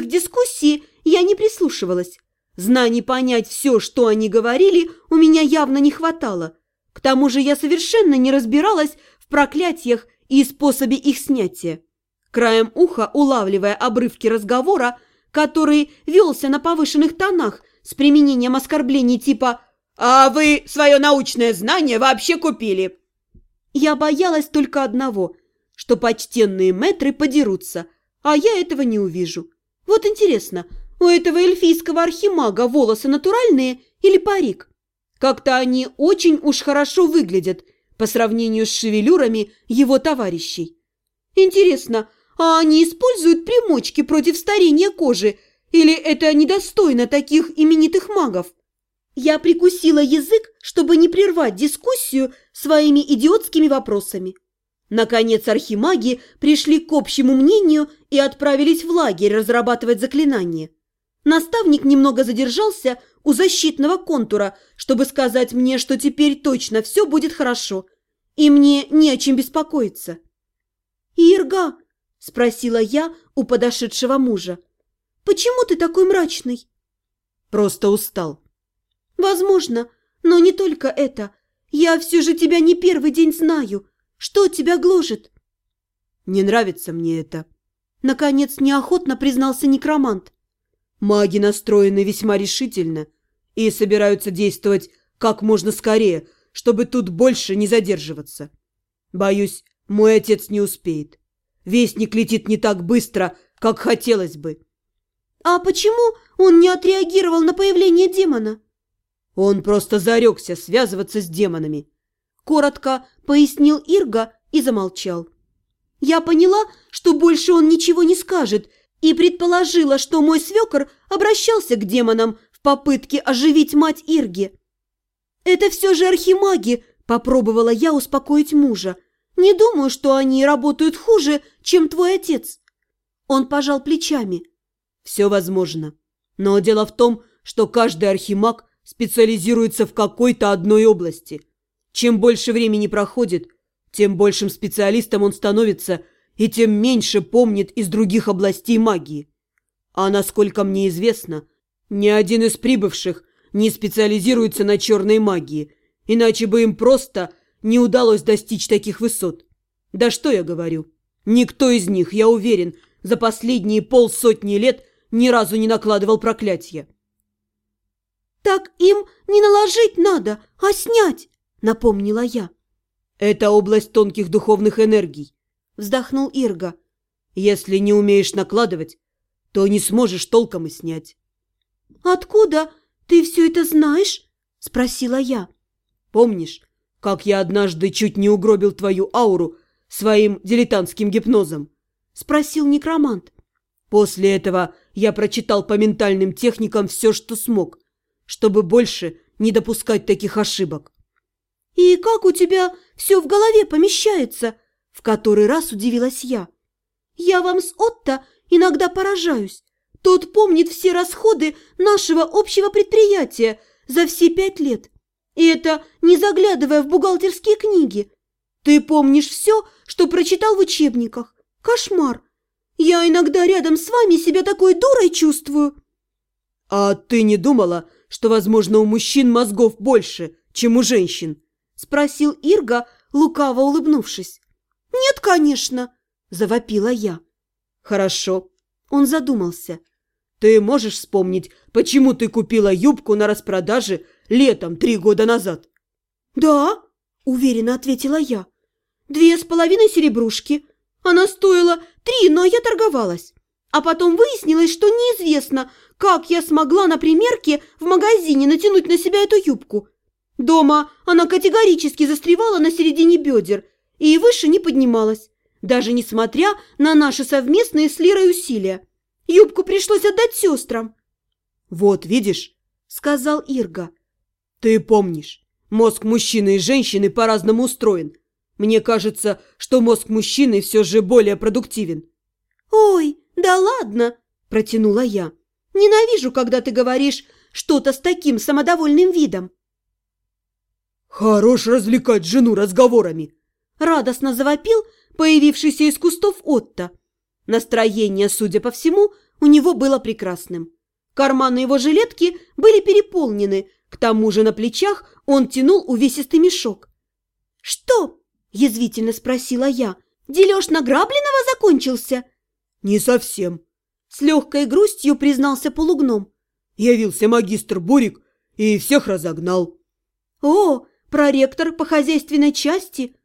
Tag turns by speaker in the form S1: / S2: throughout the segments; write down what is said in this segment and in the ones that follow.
S1: их дискуссии я не прислушивалась. Знаний понять все, что они говорили, у меня явно не хватало. К тому же я совершенно не разбиралась в проклятиях и способе их снятия. Краем уха, улавливая обрывки разговора, который велся на повышенных тонах с применением оскорблений типа «А вы свое научное знание вообще купили?» Я боялась только одного, что почтенные мэтры подерутся, а я этого не увижу. Вот интересно, у этого эльфийского архимага волосы натуральные или парик? Как-то они очень уж хорошо выглядят по сравнению с шевелюрами его товарищей. Интересно, а они используют примочки против старения кожи или это недостойно таких именитых магов? Я прикусила язык, чтобы не прервать дискуссию своими идиотскими вопросами. Наконец архимаги пришли к общему мнению и отправились в лагерь разрабатывать заклинание. Наставник немного задержался у защитного контура, чтобы сказать мне, что теперь точно все будет хорошо, и мне не о чем беспокоиться. «Ирга?» – спросила я у подошедшего мужа. «Почему ты такой мрачный?»
S2: «Просто устал».
S1: «Возможно, но не только это. Я все же тебя не первый день знаю. Что тебя гложет?»
S2: «Не нравится мне это», –
S1: наконец неохотно признался некромант.
S2: Маги настроены весьма решительно и собираются действовать как можно скорее, чтобы тут больше не задерживаться. Боюсь, мой отец не успеет. Вестник летит не так быстро, как хотелось бы.
S1: А почему он не отреагировал на появление демона?
S2: Он просто зарекся связываться с демонами.
S1: Коротко пояснил Ирга и замолчал. Я поняла, что больше он ничего не скажет, и предположила, что мой свекор обращался к демонам в попытке оживить мать Ирги. «Это все же архимаги», – попробовала я успокоить мужа. «Не думаю, что они работают хуже, чем твой отец». Он пожал плечами.
S2: «Все возможно. Но дело в том, что каждый архимаг специализируется в какой-то одной области. Чем больше времени проходит, тем большим специалистом он становится – и тем меньше помнит из других областей магии. А насколько мне известно, ни один из прибывших не специализируется на черной магии, иначе бы им просто не удалось достичь таких высот. Да что я говорю? Никто из них, я уверен, за последние полсотни лет ни разу не накладывал проклятия.
S1: «Так им не наложить надо, а снять!» – напомнила я.
S2: «Это область тонких духовных энергий
S1: вздохнул Ирга.
S2: «Если не умеешь накладывать, то не сможешь толком и снять».
S1: «Откуда ты все это знаешь?» – спросила я.
S2: «Помнишь, как я однажды чуть не угробил твою ауру своим дилетантским гипнозом?» – спросил некромант. «После этого я прочитал по ментальным техникам все, что смог, чтобы больше не допускать таких ошибок».
S1: «И как у тебя все в голове помещается?» В который раз удивилась я. Я вам с Отто иногда поражаюсь. Тот помнит все расходы нашего общего предприятия за все пять лет. И это не заглядывая в бухгалтерские книги. Ты помнишь все, что прочитал в учебниках. Кошмар. Я иногда рядом с вами себя такой дурой чувствую.
S2: А ты не думала, что, возможно, у мужчин мозгов больше, чем у женщин?
S1: Спросил Ирга, лукаво улыбнувшись. «Нет, конечно!» – завопила я.
S2: «Хорошо».
S1: Он задумался.
S2: «Ты можешь вспомнить, почему ты купила юбку на распродаже летом три года назад?»
S1: «Да», – уверенно ответила я. «Две с половиной серебрушки. Она стоила три, но я торговалась. А потом выяснилось, что неизвестно, как я смогла на примерке в магазине натянуть на себя эту юбку. Дома она категорически застревала на середине бедер – и выше не поднималась, даже несмотря на наши совместные с Лирой усилия. Юбку пришлось отдать сестрам.
S2: «Вот, видишь», — сказал Ирга. «Ты помнишь, мозг мужчины и женщины по-разному устроен. Мне кажется, что мозг мужчины все же более продуктивен».
S1: «Ой, да ладно!» – протянула я. «Ненавижу, когда ты говоришь что-то с таким самодовольным видом».
S2: «Хорош развлекать жену разговорами!»
S1: радостно завопил появившийся из кустов Отто. Настроение, судя по всему, у него было прекрасным. Карманы его жилетки были переполнены, к тому же на плечах он тянул увесистый мешок. «Что?» – язвительно спросила я. «Дележ награбленного закончился?»
S2: «Не совсем», –
S1: с легкой грустью признался полугном.
S2: «Явился магистр Бурик и всех разогнал».
S1: «О, проректор по хозяйственной части?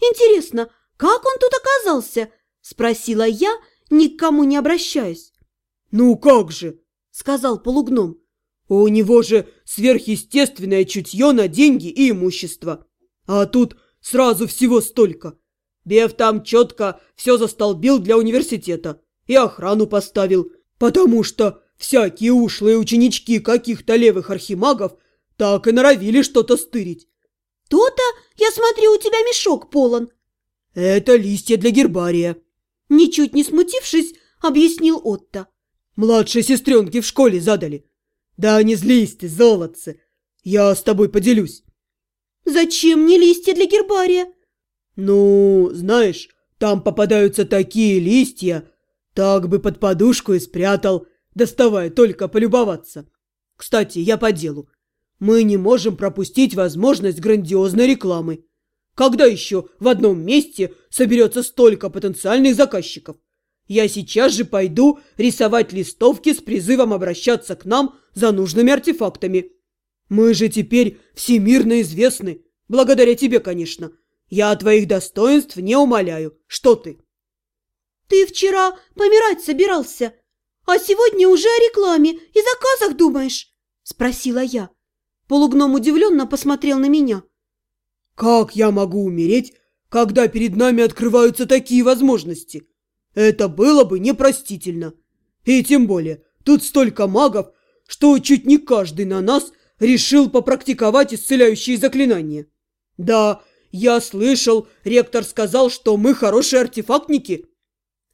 S1: Интересно, как он тут оказался?» – спросила я, никому не обращаясь.
S2: «Ну как же!» – сказал полугном. «У него же сверхъестественное чутье на деньги и имущество. А тут сразу всего столько. Бев там четко все застолбил для университета и охрану поставил, потому что всякие ушлые ученички каких-то левых архимагов так и норовили что-то стырить.
S1: «То-то, я смотрю, у тебя мешок полон».
S2: «Это листья для гербария», –
S1: ничуть не смутившись, объяснил Отто.
S2: «Младшей сестренке в школе задали. Да не злись ты, золотце, я с тобой поделюсь».
S1: «Зачем мне листья для гербария?»
S2: «Ну, знаешь, там попадаются такие листья, так бы под подушку и спрятал, доставая только полюбоваться. Кстати, я по делу. Мы не можем пропустить возможность грандиозной рекламы. Когда еще в одном месте соберется столько потенциальных заказчиков? Я сейчас же пойду рисовать листовки с призывом обращаться к нам за нужными артефактами. Мы же теперь всемирно известны, благодаря тебе, конечно. Я твоих достоинств не умоляю. Что ты?
S1: Ты вчера помирать собирался, а сегодня уже о рекламе и заказах думаешь? Спросила я. Полугном удивленно посмотрел на меня.
S2: Как я могу умереть, когда перед нами открываются такие возможности? Это было бы непростительно. И тем более, тут столько магов, что чуть не каждый на нас решил попрактиковать исцеляющие заклинания. Да, я слышал, ректор сказал, что мы хорошие артефактники.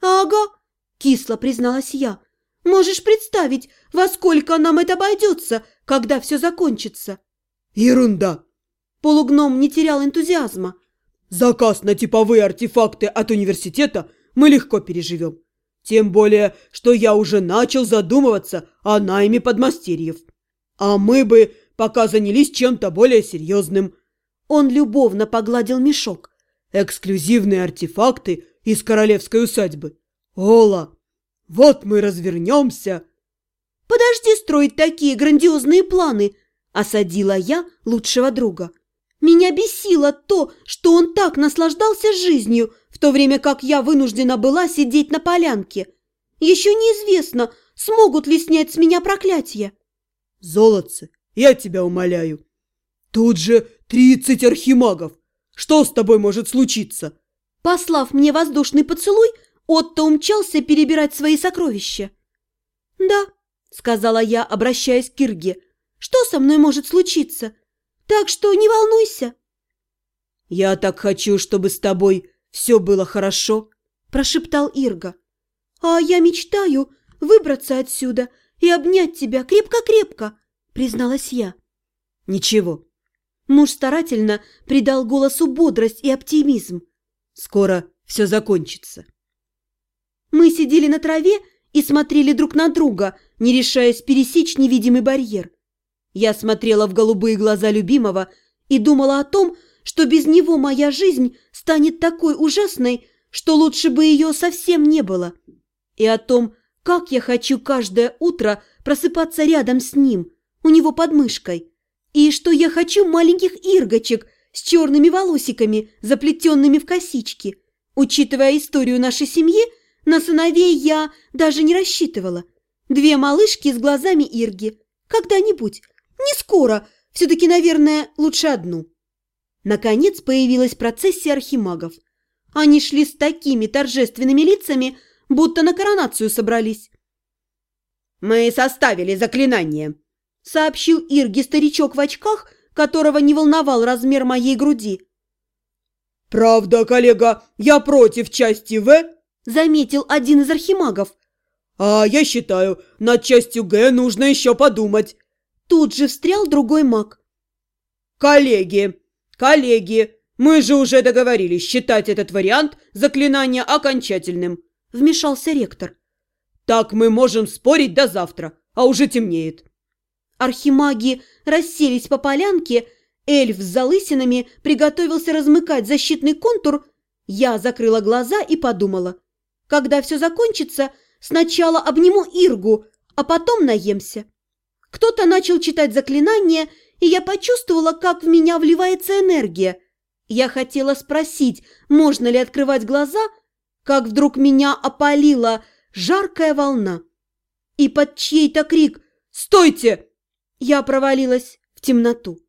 S1: Ага, кисло призналась я. Можешь представить, во сколько нам это обойдется, когда все закончится?
S2: Ерунда.
S1: Полугном не терял энтузиазма.
S2: Заказ на типовые артефакты от университета мы легко переживем. Тем более, что я уже начал задумываться о найме подмастерьев. А мы бы пока занялись чем-то более серьезным.
S1: Он любовно погладил мешок.
S2: Эксклюзивные артефакты из королевской усадьбы. Ола, вот мы развернемся.
S1: Подожди строить такие грандиозные планы, осадила я лучшего друга. Меня бесило то, что он так наслаждался жизнью, в то время как я вынуждена была сидеть на полянке. Еще неизвестно, смогут ли снять с меня проклятие.
S2: Золотце, я тебя умоляю. Тут же тридцать архимагов. Что с тобой может случиться?
S1: Послав мне воздушный поцелуй, Отто умчался перебирать свои сокровища. «Да», — сказала я, обращаясь к Кирге, — «что со мной может случиться? Так что не волнуйся».
S2: «Я так хочу, чтобы с тобой все было хорошо», – прошептал Ирга.
S1: «А я мечтаю выбраться отсюда и обнять тебя крепко-крепко», – призналась я.
S2: «Ничего».
S1: Муж старательно придал голосу бодрость и оптимизм.
S2: «Скоро все закончится».
S1: Мы сидели на траве и смотрели друг на друга, не решаясь пересечь невидимый барьер. Я смотрела в голубые глаза любимого и думала о том, что без него моя жизнь станет такой ужасной, что лучше бы ее совсем не было. И о том, как я хочу каждое утро просыпаться рядом с ним, у него под мышкой. И что я хочу маленьких иргочек с черными волосиками, заплетенными в косички. Учитывая историю нашей семьи, на сыновей я даже не рассчитывала. Две малышки с глазами Ирги. Когда-нибудь. Не скоро. Все-таки, наверное, лучше одну. Наконец появилась процессия архимагов. Они шли с такими торжественными лицами, будто на коронацию собрались. «Мы составили заклинание», — сообщил Ирги старичок в очках, которого не волновал размер моей груди.
S2: «Правда, коллега, я против части В», —
S1: заметил один из архимагов.
S2: «А я считаю, над частью Г нужно еще подумать».
S1: Тут же встрял другой маг.
S2: «Коллеги, коллеги, мы же уже договорились считать этот вариант заклинания окончательным», – вмешался ректор. Так мы можем спорить до завтра, а уже темнеет.
S1: Архимаги расселись по полянке, эльф с залысинами приготовился размыкать защитный контур. Я закрыла глаза и подумала. Когда все закончится, сначала обниму Иргу, а потом наемся. Кто-то начал читать заклинание, и я почувствовала, как в меня вливается энергия. Я хотела спросить, можно ли открывать глаза, как вдруг меня опалила жаркая волна. И под чей-то крик «Стойте!» я провалилась в темноту.